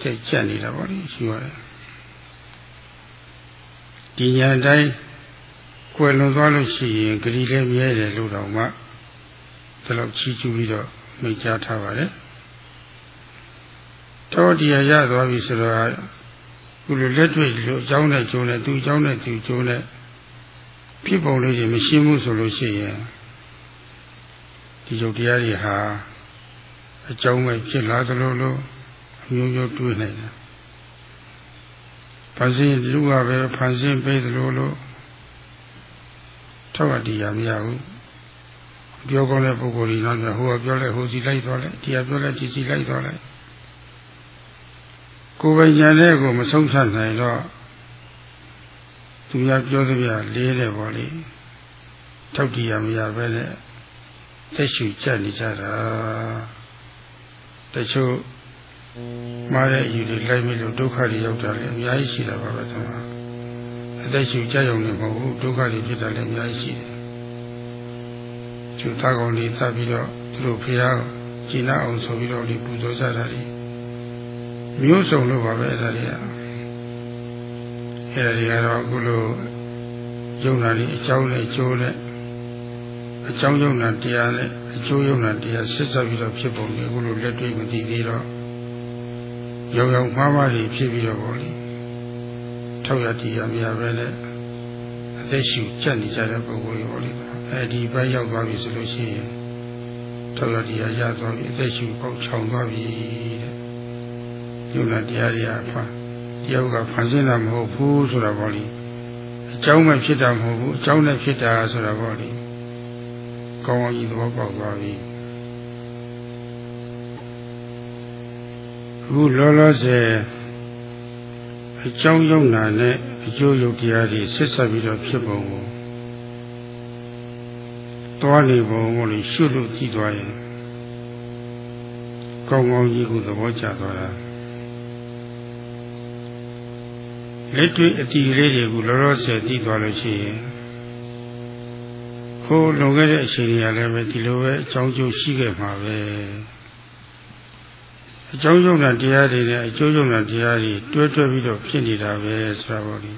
ကြက်ကြက်နေတာပေါ့လေရှုရတယ်ဒီညာတိုင်းကွယ်လွန်သွားလို့ရှိရင်ဂရီလည်းမြဲတယ်လို့တော့မှဒီလောက်ချီးကျူးပြီးတော့ မိတ်ကြားထားပါတယ်တောတရားရသွားပြီဆိုတော့ခုလိုလက်တွေ့လို့အကြောင်းနဲ့ကျိုးနဲ့သူအကြောင်းနဲ့သူကျိုးနဲ့ဖြစ်ပုံလေးတွေမရှင်းဘူးဆိုလို့ရှိရင်ဒီယုတ်တရားတွေဟာအကြောင်းပဲဖြစ်လာသလိုလိုအမျိုးမျိုးတွေးနိုင်တယ်ဖန်ဆင်းလူကပဲဖန်ဆင်းပေးသလိုလိုထောက်အတရားမရဘူး ပြောကောင်းတဲ့ပုဂ္ဂိုလ်ကြီးတော့ဟိုကပြောလိုက်ဟိုစီလိုက်သွားလိုက်ဒီကပြောလိုက်ဒီစီလိုက်သွားလိုက်ကိုယ်ပိုင်ဉာဏ်နဲ့ကိုမဆုံးဖြတ်နိုင်တော့သူများပြောသမျှလေးတယ်ပေါ့လေထောက်တရားမရပဲနဲ့သက်ရှူကြနေကြတာတချို့မားတဲ့အယူတွေလိုက်ပြီးလို့ဒုက္ခတွေရောက်တာလည်းအများကြီးရှိတာပါပဲသူကအသက်ရှူကြရုံနဲ့မဟုတ်ဘူးဒုက္ခတွေဖြစ်တာလည်းအများကြီးရှိတယ် ကျူသားကောင်လေးသတ်ပြီးတော့သူတို့ဖះကျင်နာအောင်ဆိုပြီးတော့ဒီပူဇော်ကြတာတွေမျိုးစုံလို့ပါပဲအဲ့ဒါတွေကအဲ့ဒါတွေကတော့အခုလိုယုံနာတွေအကြောင်းနဲ့အကျိုးနဲ့အကြောင်းယုံနာတရားနဲ့အကျိုးယုံနာတရားဆက်ဆက်ပြီးတော့ဖြစ်ပုံတွေအခုလိုလက်တွေ့မသိသေးတော့ရောင်ရောင်မှားမှားတွေဖြစ်ပြီးတော့ဗောလေထောက်ရတရားမရပဲနဲ့ အသက်ရှူကြက်နေကြတဲ့ပုံကိုယ်တွေဗောလေအဲဒီဘက်ရောက်သွားပြီဆိုလို့ရှိရင်ထောက်ရတရားရသွားပြီအသက်ရှူပေါက်ချောင်သွားပြီတဲ့ယုံနာတရားတွေအဖာတရားကဖန်ဆင်းတာမဟုတ်ဘူးဆိုတာဗောလေအကြောင်းမဲ့ဖြစ်တာမဟုတ်ဘူးအကြောင်းနဲ့ဖြစ်တာဆိုတာဗောလေကောင်းကောင်းကြီးသဘောပေါက်သွားပြီအခုလောလောဆယ် အကြောင်းယုံနာနဲ့အကျိုးယုတ်တရားတွေဆက်ဆက်ပြီးတော့ဖြစ်ပုံကိုသွားနေပုံကိုလည်းရှုလို့ကြည့်သွားရင်ကောင်းကောင်းကြီးကိုသဘောကျသွားတာလက်တွေ့အတီလေးတွေကိုလောလောဆယ်သိသွားလို့ရှိရင်ဟိုလွန်ခဲ့တဲ့အချိန်တွေကလည်းပဲဒီလိုပဲအကြောင်းကျိုးရှိခဲ့မှာပဲ အကြောင်းကျုံတာတရားတွေနဲ့အကျိုးကျုံတာတရားတွေတွဲတွဲပြီးတော့ဖြစ်နေတာပဲဆိုတာပေါ့လေ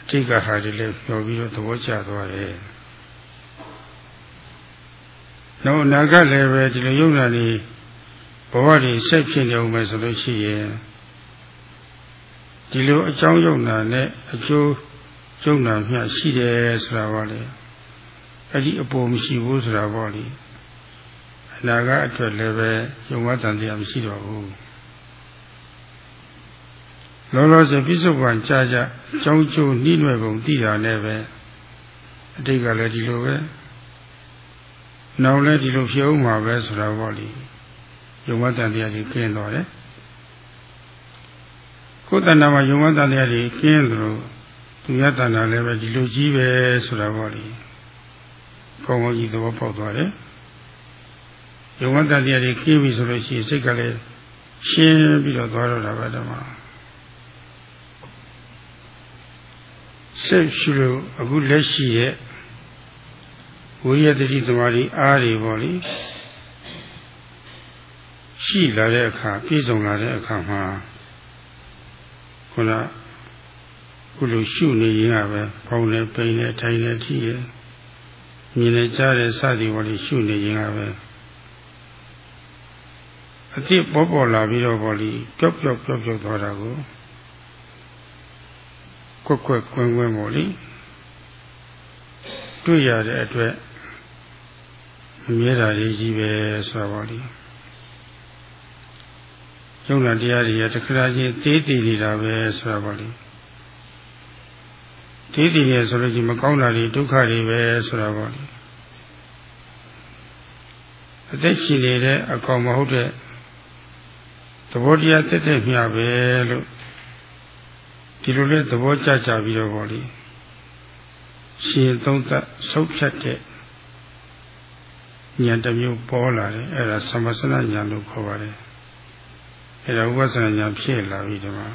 အတိတ်ကဟာတွေလည်းပြောပြီးတော့သဘောကျသွားတယ်နောက်အနာဂတ်လည်းပဲဒီလိုယုံနာနေဘဝတွေဆက်ဖြစ်နေအောင်ပဲဆိုလို့ရှိရင်ယဒီလိုအကြောင်းယုံနာနဲ့အကျိုးယုံနာမျှရှိတယ်ဆိုတာပါလေအဲ့ဒီအပေါ်မရှိဘူးဆိုတာပေါ့လေ အနာကအတွက်လည်းပဲယုံဝတ္တန်တရားမရှိတော့ဘူးလောလောဆယ်ပြစ္ဆုတ်ပံကြာကြာကြောင်းကျိုးနှိမ့်ွယ်ပုံသိတာနဲ့ပဲအတိတ်ကလည်းဒီလိုပဲနောက်လည်းဒီလိုဖြစ်အောင်မှာပဲဆိုတာပေါ့လေယုံဝတ္တန်တရားကြီးကျင်းတော့တယ်ကိုယ်တဏ္ဍာမှာယုံဝတ္တန်တရားကြီးကျင်းသလိုသူရတဏ္ဍာလည်းပဲဒီလိုကြီးပဲဆိုတာပေါ့လေကောင်းကောင်းကြီးသဘောပေါက်သွားတယ် ယုံဝတ္တန်တရားကြီးကျင်းပြီဆိုလို့ရှိရင်စိတ်ကလည်းရှင်းပြီးတော့သွားတော့တာပဲဓမ္မစိတ်ရှိလို့အခုလက်ရှိရဲ့ဝိရိယတတိသမารီအားတွေပေါ့လေရှိလာတဲ့အခါပြည့်စုံလာတဲ့အခါမှာခုနခုလိုရှုနေရင်ကပဲဖောင်းနေပိန်နေထိုင်နေထိရမြင်နေကြတဲ့စသည်ပေါ့လေရှုနေရင်ကပဲ အတိပေါ်ပေါ်လာပြီးတော့ပေါ့လေပျောက်ပျောက်ပျောက်ပျောက်သွားတာကိုကွက်ကွက်ကွင်းကွင်းပေါ့လေတွေ့ရတဲ့အတွက်မမြဲတာလေးကြီးပဲဆိုတာပေါ့လေယုံနာတရားတွေရတခါချင်းသေးတည်နေတာပဲဆိုတာပေါ့လေသေးတည်နေဆိုလို့ရှိရင်မကောင်းတာတွေဒုက္ခတွေပဲဆိုတာပေါ့လေအသက်ရှင်နေတဲ့အကောင်မဟုတ်တဲ့ သဘောတရားတက်တဲ့မြပဲလို့ဒီလိုလေးသဘောကျကြပြီးတော့ပေါ့လေရှင်သုံးသက်ဆုတ်ဖြတ်တဲ့ဉာဏ်တစ်မျိုးပေါ်လာတယ်အဲ့ဒါသမစနဉာဏ်လို့ခေါ်ပါတယ်အဲ့ဒါဥပဿနာဉာဏ်ဖြစ်လာပြီဒီမှာ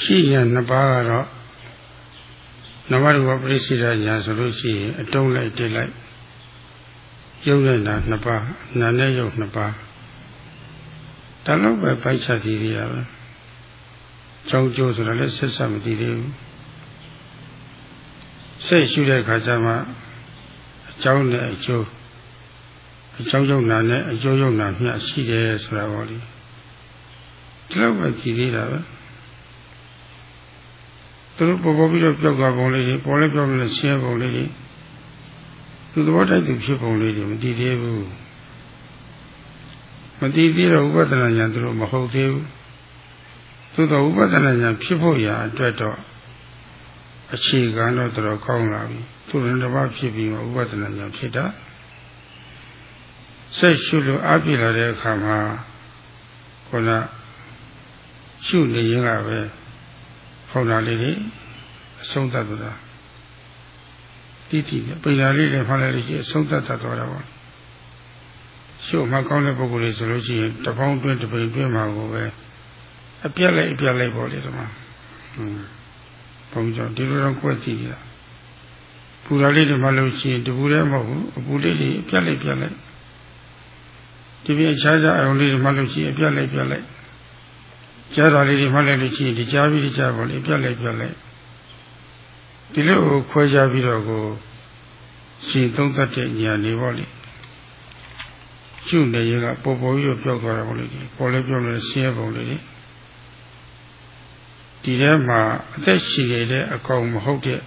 ရှိရနှစ်ပါးကတော့နမရူပပရိစ္ဆေဒဉာဏ်ဆိုလို့ရှိရင်အတုံးလိုက်တိလိုက် ရုပ်နဲ့နာနှစ်ပါးနာနဲ့ရုပ်နှစ်ပါးဒါတော့ပဲပိုက်ချတည်ရပါကြောင်းကျိုးဆိုတာလည်းဆက်ဆက်မတည်သေးဘူးစိတ်ရှုတဲ့ခါကျမှအကြောင်းနဲ့အကျိုးအကြောင်းယုံနာနဲ့အကျိုးယုံနာမျှရှိတယ်ဆိုတာပေါ့လေဒီလောက်ပဲကြည်သေးတာပဲသူတို့ပေါ်ပေါ်ပြီးတော့ပြောက်သွားပုံလေးတွေပေါ်လဲပြောက်လို့ရှင်းပုံလေးတွေ သူသဘောတိုက်သူဖြစ်ပုံလေးတွေမတည်သေးဘူးမတည်သေးတော့ဥပဒနာညာသူတို့မဟုတ်သေးဘူးသို့တော့ဥပဒနာညာဖြစ်ဖို့ရာအတွက်တော့အခြေခံတော့တော်ကောင်းလာပြီသူရင်တစ်ပါးဖြစ်ပြီးမှဥပဒနာညာဖြစ်တာစိတ်ရှုလို့အပြည့်လာတဲ့အခါမှာခုနရှုနေရင်ကပဲခေါင်းသားလေးတွေအဆုံးသတ်သွား တာတိတိပိန်လာလေးတွေဖမ်းလိုက်လို့ရှိရင်အဆုံးသတ်တတ်သွားတာပေါ့ရှုမှကောင်းတဲ့ပုဂ္ဂိုလ်တွေဆိုလို့ရှိရင်တပေါင်းတွင်းတပိန်တွင်းမှာကိုပဲအပြက်လိုက်အပြက်လိုက်ပေါ့လေဒီမှာဟွန်းဘုံကြောင့်ဒီလိုတော့ကွက်ကြည့်ရပူရာလေးတွေမှလို့ရှိရင်တပူလည်းမဟုတ်ဘူးအပူလေးတွေအပြက်လိုက်ပြက်လိုက်ဒီပြခြားခြားအုံလေးတွေမှလို့ရှိရင်အပြက်လိုက်ပြက်လိုက်ကြားတော်လေးတွေမှလည်းလို့ရှိရင်ဒီကြားပြီးဒီကြားပေါ်လေးအပြက်လိုက်ပြက်လိုက် ဒီလိုခွဲခြားပြီးတော့ကိုရှင်သုံးသတ်တဲ့ဉာဏ်လေးပေါ့လေကျุနေရကပေါ်ပေါ်ပြီးတော့ပြောက်သွားတာပေါ့လေပေါ်လဲပြောလို့ဆင်းရဲပုံလေးဒီထဲမှာအသက်ရှိနေတဲ့အကောင်မဟုတ်တဲ့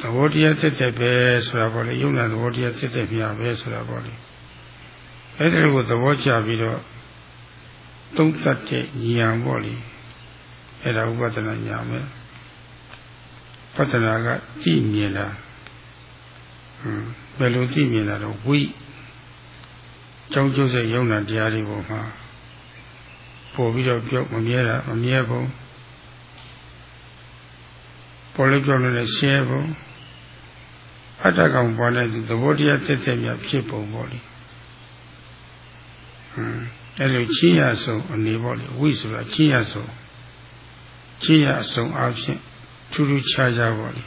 သဘောတရားတက်တက်ပဲဆိုတာပေါ့လေယုံနာသဘောတရားတက်တက်မြပဲဆိုတာပေါ့လေအဲ့ဒါကိုသဘောကျပြီးတော့သုံးသတ်တဲ့ဉာဏ်ပေါ့လေအဲ့ဒါဥပဒနာဉာဏ်ပဲ ပတ္တနာကကြည့်မြင်တာဟွန်းဘယ်လိုကြည့်မြင်တာတော့ဝိကြောင်းကျိုးစိတ်ယုံနာတရားတွေပေါ်မှာပို့ပြီးတော့ပြောမမြဲတာမမြဲဘူးပေါ်လို့ပြောလို့လည်းရှဲဘူးအတ္တကောင်ပေါ်တဲ့သဘောတရားတက်တက်မြဖြစ်ပုံပေါ့လေဟမ်အဲ့လိုချင်းရဆုံးအနေပေါ့လေဝိဆိုတာချင်းရဆုံးချင်းရဆုံးအဖြစ် ထူးထူးခြားခြားပေါ့လေ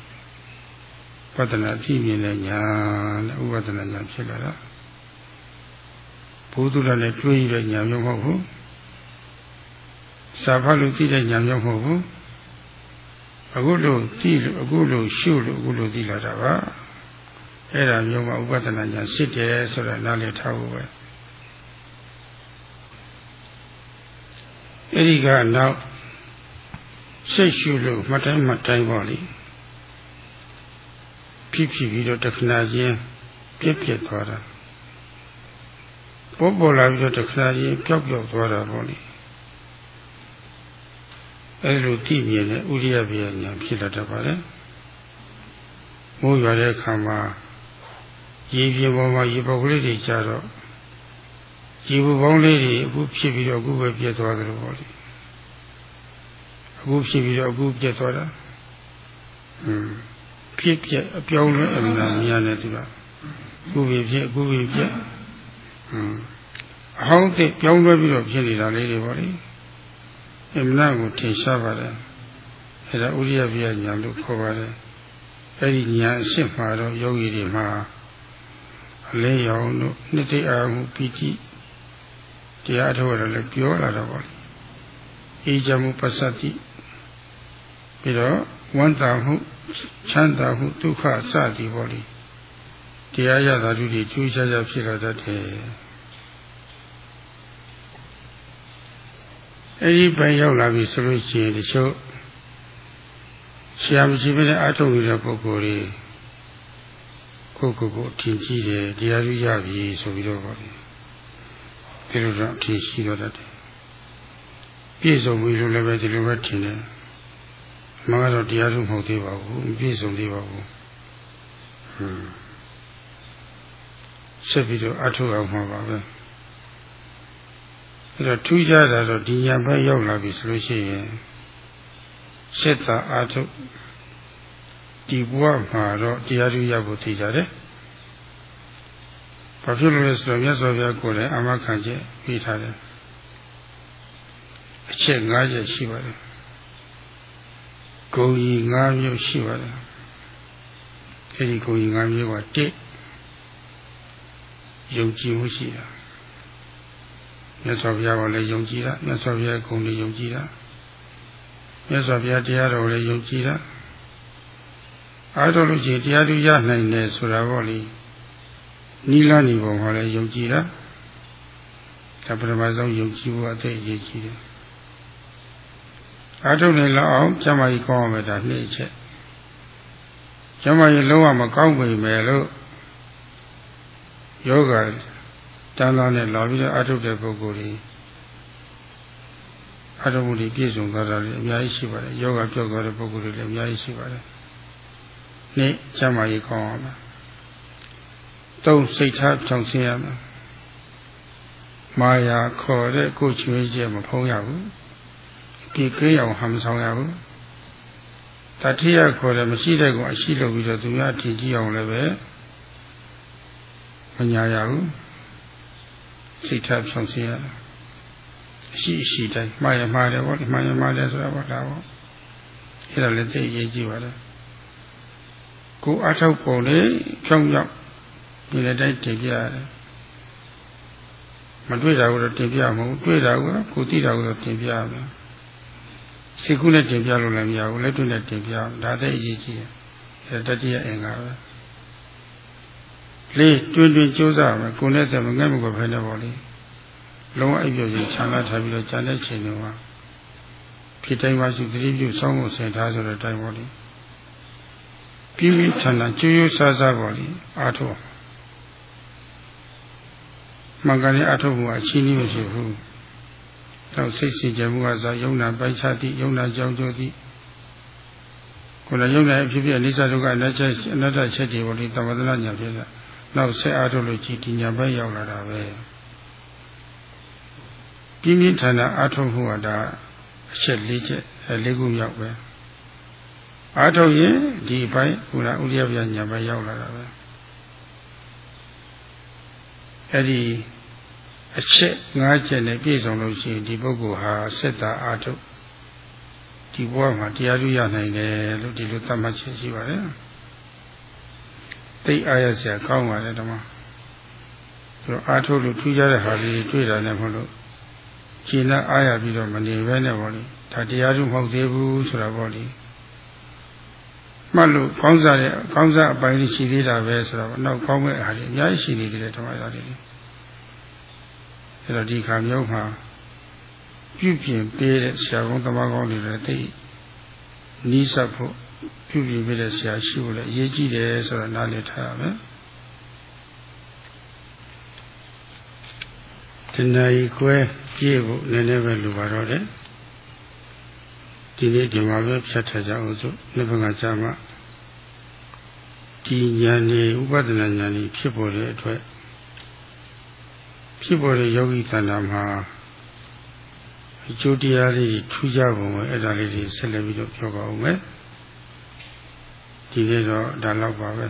ပဒနာကြည့်မြင်တဲ့ညာနဲ့ဥပဒနာညာဖြစ်လာတာဘုသူရနဲ့တွေးရတဲ့ညာမျိုးမဟုတ်ဘူးစာဖတ်လို့သိတဲ့ဉာဏ်မျိုးမဟုတ်ဘူးအခုလို့သိလို့အခုလို့ရှုလို့အခုလို့သိလာတာပါအဲ့ဒါမျိုးမှဥပဒနာဉာဏ်စစ်တယ်ဆိုတာနားလည်ထားဖို့ပဲအဲ့ဒီကနောက် စိတ်ရှုလို့မတိုင်းမတိုင်းပေါ့လေဖြစ်ဖြစ်ပြီးတော့တခဏချင်းပြက်ပြက်သွားတာပေါ်ပေါ်လာပြီးတော့တခဏချင်းပျောက်ပျောက်သွားတာပေါ့လေအဲ့လိုသိမြင်တဲ့ဥရိယပြညာဖြစ်လာတတ်ပါလေမိုးရွာတဲ့အခါမှာရေပြင်ပေါ်မှာရေပေါက်ကလေးတွေကြတော့ရေပူပေါင်းလေးတွေအခုဖြစ်ပြီးတော့အခုပဲပြတ်သွားကြလို့ပေါ့လေ အခုဖြစ်ပြီးတော့အခုပြတ်သွားတာอืมဖြစ်ပြအပြောင်းလဲအမှန်မြင်ရတယ်သူကအခုပဲဖြစ်အခုပဲပြတ်อืมအဟောင်းတဲ့ပြောင်းလဲပြီးတော့ဖြစ်နေတာလေးတွေပေါ့လေအမှန်ကိုထင်ရှားပါတယ်အဲဒါဥရိယပြညာလို့ခေါ်ပါတယ်အဲ့ဒီညာအစ်မှာတော့ယောဂီတွေမှာအလေးရောင်တို့နှစ်သိအာမှုပီတိတရားထုတ်ရတယ်လည်းပြောလာတော့ပါအေးချမ်းမှုပစ္စတိ ပြီးတော့ဝမ်းသာမှုချမ်းသာမှုဒုက္ခစသည်ပေါ့လေတရားရတာတို့တွေကျိုးချချဖြစ်လာတတ်တယ်အဲဒီပိုင်းရောက်လာပြီဆိုလို့ရှိရင်တချို့ဆရာမရှိဘဲနဲ့အထုတ်နေတဲ့ပုဂ္ဂိုလ်တွေကိုကိုကိုထင်ကြည့်တယ်တရားရရပြီဆိုပြီးတော့ပေါ့လေဒီလိုတော့အထင်ရှိတော့တတ်တယ်ပြည့်စုံပြီလို့လည်းပဲဒီလိုပဲထင်တယ် မကတော့တရားထုမဟုတ်သေးပါဘူးမပြည့်စုံသေးပါဘူးဟွန်းဆက်ပြီးတော့အထုအောင်မှာပါပဲအဲ့တော့ထူးခြားတာတော့ဒီညာဘက်ရောက်လာပြီဆိုလို့ရှိရင်စိတ်သာအထုဒီဘဝမှာတော့တရားထုရဖို့သိကြတယ်ဘာဖြစ်လို့လဲဆိုတော့မြတ်စွာဘုရားကိုယ်လည်းအမခံချက်ပြီးထားတယ်အချက်၅ချက်ရှိပါတယ် ဂုံကြီး၅မျိုးရှိပါတယ်အဲဒီဂုံကြီး၅မျိုးကတစ်ယုံကြည်မှုရှိတာမြတ်စွာဘုရားကလည်းယုံကြည်တာမြတ်စွာဘုရားဂုံလည်းယုံကြည်တာမြတ်စွာဘုရားတရားတော်လည်းယုံကြည်တာအားထုတ်လို့ရှိရင်တရားသူရနိုင်တယ်ဆိုတာပေါ့လေနိလနီပုံမှာလည်းယုံကြည်တာဒါပထမဆုံးယုံကြည်ဖို့အသိအရေးကြီးတယ် အားထုတ်နေလောက်အောင်ကျမကြီးကောင်းအောင်ပဲဒါနှစ်ချက်ကျမကြီးလုံးဝမကောင်းပေမဲ့လို့ယောဂတန်းသားနဲ့လာပြီးတော့အားထုတ်တဲ့ပုဂ္ဂိုလ်တွေအားထုတ်မှုတွေပြည့်စုံသွားတာလည်းအများကြီးရှိပါတယ်ယောဂပြောက်သွားတဲ့ပုဂ္ဂိုလ်တွေလည်းအများကြီးရှိပါတယ်နှစ်ကျမကြီးကောင်းအောင်ပါသုံးစိတ်ထားဖြောင်းဆင်းရမယ်မာယာခေါ်တဲ့ကိုချွေးချက်မဖုံးရဘူး ဒီကိအောင်ဟမ်ဆောင်ရဘူးတတိယခေါ်တယ်မရှိတဲ့ကောင်အရှိလို့ပြီးတော့သူများထင်ကြည့်အောင်လည်းပဲမညာရဘူးစိတ်ထားဖြောင်းစီရအရှိအရှိတိုင်းမှားရမှားတယ်ဗောမှားရမှားတယ်ဆိုတာဗောဒါဗောအဲ့ဒါလည်းသိရေးကြည့်ပါလားကိုအထောက်ပုံလေးဖြောင်းဖြောင်းဒီလည်းတိုင်းတင်ပြရတယ်မတွေ့တာကိုတော့တင်ပြမဟုတ်တွေ့တာကကိုသိတာကိုတော့တင်ပြရမယ် စိတ်ကူးနဲ့တင်ပြလို့လည်းမရဘူးလက်တွေ့နဲ့တင်ပြဒါတဲ့အရေးကြီးတယ်အဲတတိယအင်္ဂါပဲလေးတွင်တွင်ကြိုးစားမယ်ကိုယ်နဲ့တည်းမငဲ့မကွယ်ဖဲနဲ့ပေါ့လေလုံးဝအိပ်ပျော်ခြင်းခြံလာထားပြီးတော့ကြံတဲ့ချိန်တွေမှာဖြစ်တိုင်းပါရှိသတိပြုစောင်းဖို့ဆင်ထားဆိုတဲ့အတိုင်းပေါ့လေပြင်းပြထန်ထန်ကြိုးရိုးစားစားပေါ့လေအားထုတ်မှန်ကန်တဲ့အားထုတ်မှုအချင်းကြီးမရှိဘူး တော့စိတ်စီကြမှုကသာယုံနာပိုက်ချတိယုံနာကြောင်းကျိုးတိကိုယ်လည်းယုံနာအဖြစ်ဖြစ်အနိစ္စဒုက္ခအနတ္တအနတ္တချက်တွေပေါ်ဒီသမထနာညာဖြစ်တာနောက်ဆက်အားထုတ်လို့ကြည်ဒီညာဘက်ရောက်လာတာပဲပြင်းပြင်းထန်ထန်အားထုတ်မှုကဒါအချက်၄ချက်၄ခုမြောက်ပဲအားထုတ်ရင်ဒီဘိုင်းကုလားဥရိယပြညာဘက်ရောက်လာတာပဲအဲ့ဒီ အချက်၅ချက်နဲ့ပြည့်စုံလို့ရှိရင်ဒီပုဂ္ဂိုလ်ဟာစိတ်သာအာထုဒီဘဝမှာတရားထုရနိုင်တယ်လို့ဒီလိုသတ်မှတ်ချက်ရှိပါတယ်သိအားရစရာကောင်းပါတယ်ဓမ္မဆိုတော့အာထုလို့ထူးခြားတဲ့ဟာလေးတွေ့တာနဲ့မဟုတ်လို့ခြေနဲ့အားရပြီးတော့မနေဘဲနဲ့ပေါ့လေဒါတရားထုမဟုတ်သေးဘူးဆိုတာပေါ့လေမှတ်လို့ကောင်းစားတဲ့ကောင်းစားအပိုင်းရှိသေးတာပဲဆိုတော့နောက်ကောင်းမဲ့အားလေးအများကြီးရှိနေသေးတယ်ဓမ္မရာတွေ အဲ့တော့ဒီခါမျိုးမှာပြုပြင်ပေးတဲ့ဆရာကောင်းသမားကောင်းတွေလည်းသိနီးစပ်ဖို့ပြုပြင်ပေးတဲ့ဆရာရှိဖို့လည်းအရေးကြီးတယ်ဆိုတော့နားလည်ထားရမယ်တဏှာကြီးကွဲကြည့်ဖို့နည်းနည်းပဲလိုပါတော့တယ်ဒီနေ့ဒီမှာပဲဖြတ်ထားကြအောင်စို့နှစ်ဘက်ကကြာမှဒီဉာဏ်นี่ဥပဒနာဉာဏ်นี่ဖြစ်ပေါ်တဲ့အတွက် ဖြစ်ပေါ်တဲ့ယောဂီတဏ္ဍာမှာအကျိုးတရားလေးထူးခြားပုံပဲအဲ့ဒါလေးတွေဆက်လက်ပြီးတော့ပြောပါဦးမယ်ဒီနေ့တော့ဒါတော့ပါပဲ